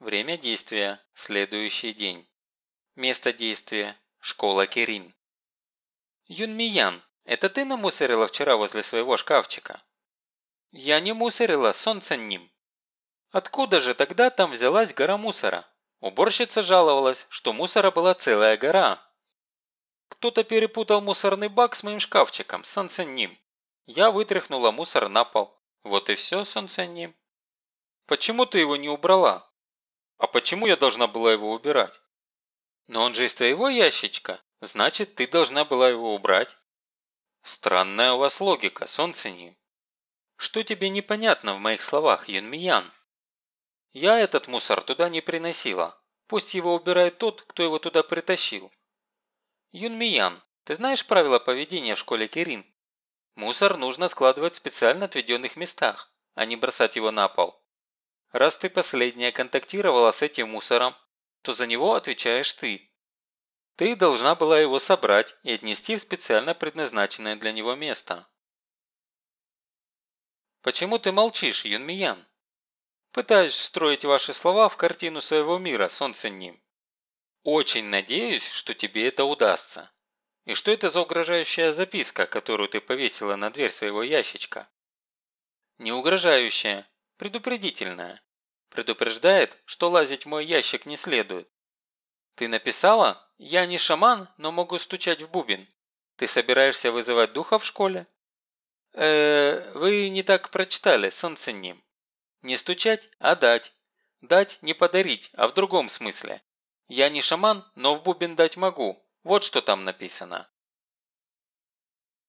Время действия – следующий день. Место действия – школа Кирин. Юнмиян, это ты намусорила вчера возле своего шкафчика? Я не мусорила, солнце ним. Откуда же тогда там взялась гора мусора? Уборщица жаловалась, что мусора была целая гора. Кто-то перепутал мусорный бак с моим шкафчиком, солнце ним. Я вытряхнула мусор на пол. Вот и все, солнце ним. Почему ты его не убрала? А почему я должна была его убирать? Но он же из твоего ящичка, значит, ты должна была его убрать. Странная у вас логика, Солнцени. Что тебе непонятно в моих словах, Юнмиян? Я этот мусор туда не приносила. Пусть его убирает тот, кто его туда притащил. Юнмиян, ты знаешь правила поведения в школе Кирин? Мусор нужно складывать в специально отведенных местах, а не бросать его на пол. Раз ты последняя контактировала с этим мусором, то за него отвечаешь ты. Ты должна была его собрать и отнести в специально предназначенное для него место. Почему ты молчишь, Юнмиян? Пытаюсь встроить ваши слова в картину своего мира, солнце ним. Очень надеюсь, что тебе это удастся. И что это за угрожающая записка, которую ты повесила на дверь своего ящичка? Не угрожающая, предупредительная. Предупреждает, что лазить в мой ящик не следует. Ты написала? Я не шаман, но могу стучать в бубен. Ты собираешься вызывать духа в школе? э вы не так прочитали, солнце ним. Не стучать, а дать. Дать не подарить, а в другом смысле. Я не шаман, но в бубен дать могу. Вот что там написано.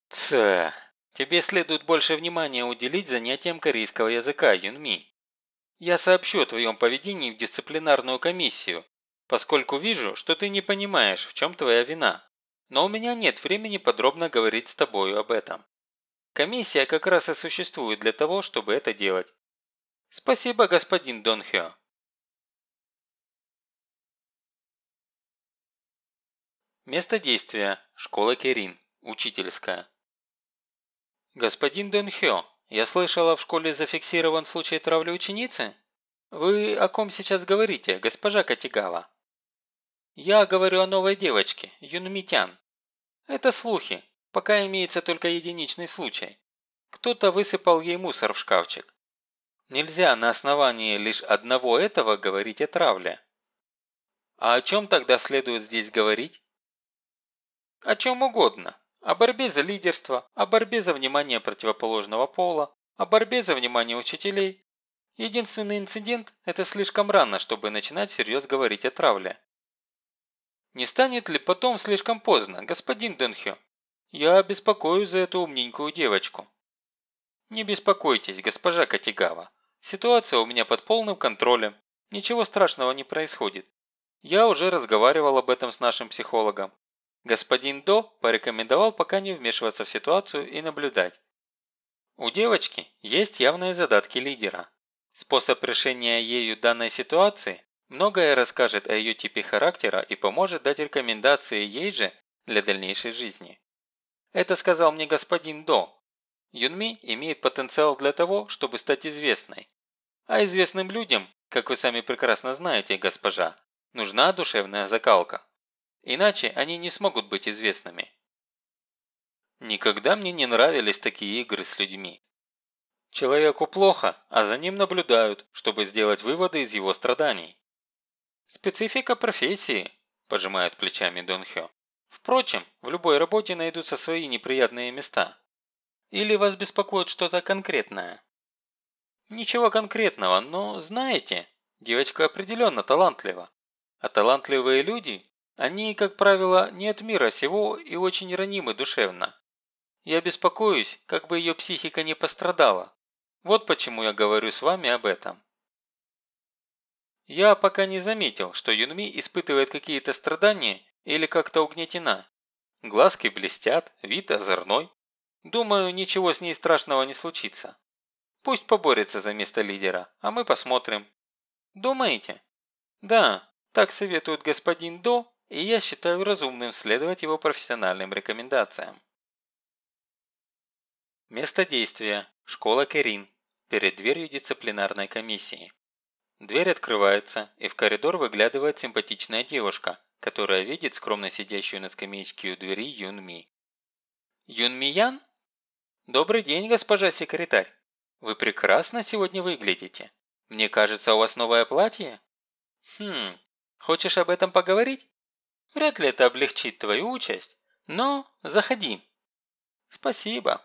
Ц. Тебе следует больше внимания уделить занятиям корейского языка, Юнми. Я сообщу о твоем поведении в дисциплинарную комиссию, поскольку вижу, что ты не понимаешь, в чем твоя вина. Но у меня нет времени подробно говорить с тобою об этом. Комиссия как раз и существует для того, чтобы это делать. Спасибо, господин Дон Хё. Место действия – школа Керин, учительская. Господин Дон Хё, я слышала, в школе зафиксирован случай травли ученицы? Вы о ком сейчас говорите, госпожа Катигава? Я говорю о новой девочке, Юнмитян. Это слухи, пока имеется только единичный случай. Кто-то высыпал ей мусор в шкафчик. Нельзя на основании лишь одного этого говорить о травле. А о чем тогда следует здесь говорить? О чем угодно. О борьбе за лидерство, о борьбе за внимание противоположного пола, о борьбе за внимание учителей. Единственный инцидент – это слишком рано, чтобы начинать всерьез говорить о травле. Не станет ли потом слишком поздно, господин Донхё? Я беспокоюсь за эту умненькую девочку. Не беспокойтесь, госпожа Катигава. Ситуация у меня под полным контролем. Ничего страшного не происходит. Я уже разговаривал об этом с нашим психологом. Господин До порекомендовал пока не вмешиваться в ситуацию и наблюдать. У девочки есть явные задатки лидера. Способ решения ею данной ситуации многое расскажет о ее типе характера и поможет дать рекомендации ей же для дальнейшей жизни. Это сказал мне господин До, Юнми имеет потенциал для того, чтобы стать известной. А известным людям, как вы сами прекрасно знаете, госпожа, нужна душевная закалка. Иначе они не смогут быть известными. Никогда мне не нравились такие игры с людьми. Человеку плохо, а за ним наблюдают, чтобы сделать выводы из его страданий. Специфика профессии, пожимает плечами Дон Хё. Впрочем, в любой работе найдутся свои неприятные места. Или вас беспокоит что-то конкретное? Ничего конкретного, но знаете, девочка определенно талантлива. А талантливые люди, они, как правило, не от мира сего и очень ранимы душевно. Я беспокоюсь, как бы ее психика не пострадала. Вот почему я говорю с вами об этом. Я пока не заметил, что Юнми испытывает какие-то страдания или как-то угнетена. Глазки блестят, вид озорной. Думаю, ничего с ней страшного не случится. Пусть поборется за место лидера, а мы посмотрим. Думаете? Да, так советует господин До, и я считаю разумным следовать его профессиональным рекомендациям. Место действия. Школа Керин. Перед дверью дисциплинарной комиссии. Дверь открывается, и в коридор выглядывает симпатичная девушка, которая видит скромно сидящую на скамеечке у двери Юн Ми. Юн Ми Ян? Добрый день, госпожа секретарь. Вы прекрасно сегодня выглядите. Мне кажется, у вас новое платье? Хм, хочешь об этом поговорить? Вряд ли это облегчит твою участь, но заходи. Спасибо.